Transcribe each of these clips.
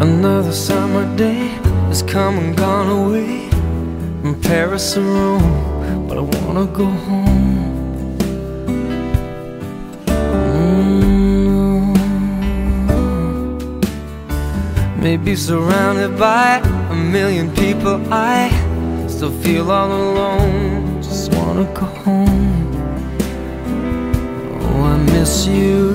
Another summer day has come and gone away from Paris or Rome, but I wanna go home. Mm. Maybe surrounded by a million people, I still feel all alone. Just wanna go home. Oh, I miss you,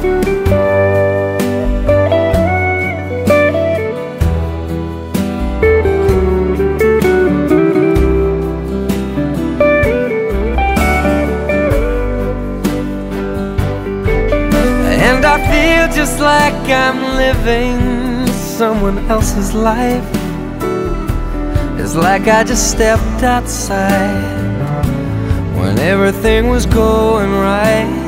And I feel just like I'm living someone else's life. It's like I just stepped outside when everything was going right.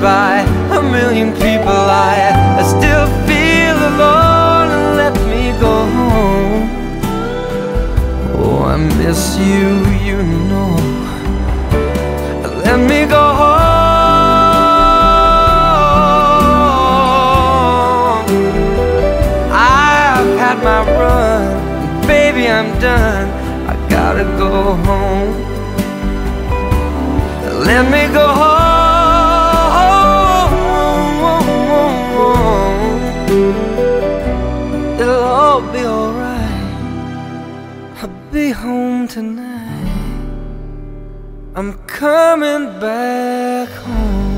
By a million people. I, I still feel alone. and Let me go home. Oh, I miss you, you know. Let me go home. I've had my run, baby, I'm done. I gotta go home. Let me go It'll all be alright. I'll be home tonight. I'm coming back home.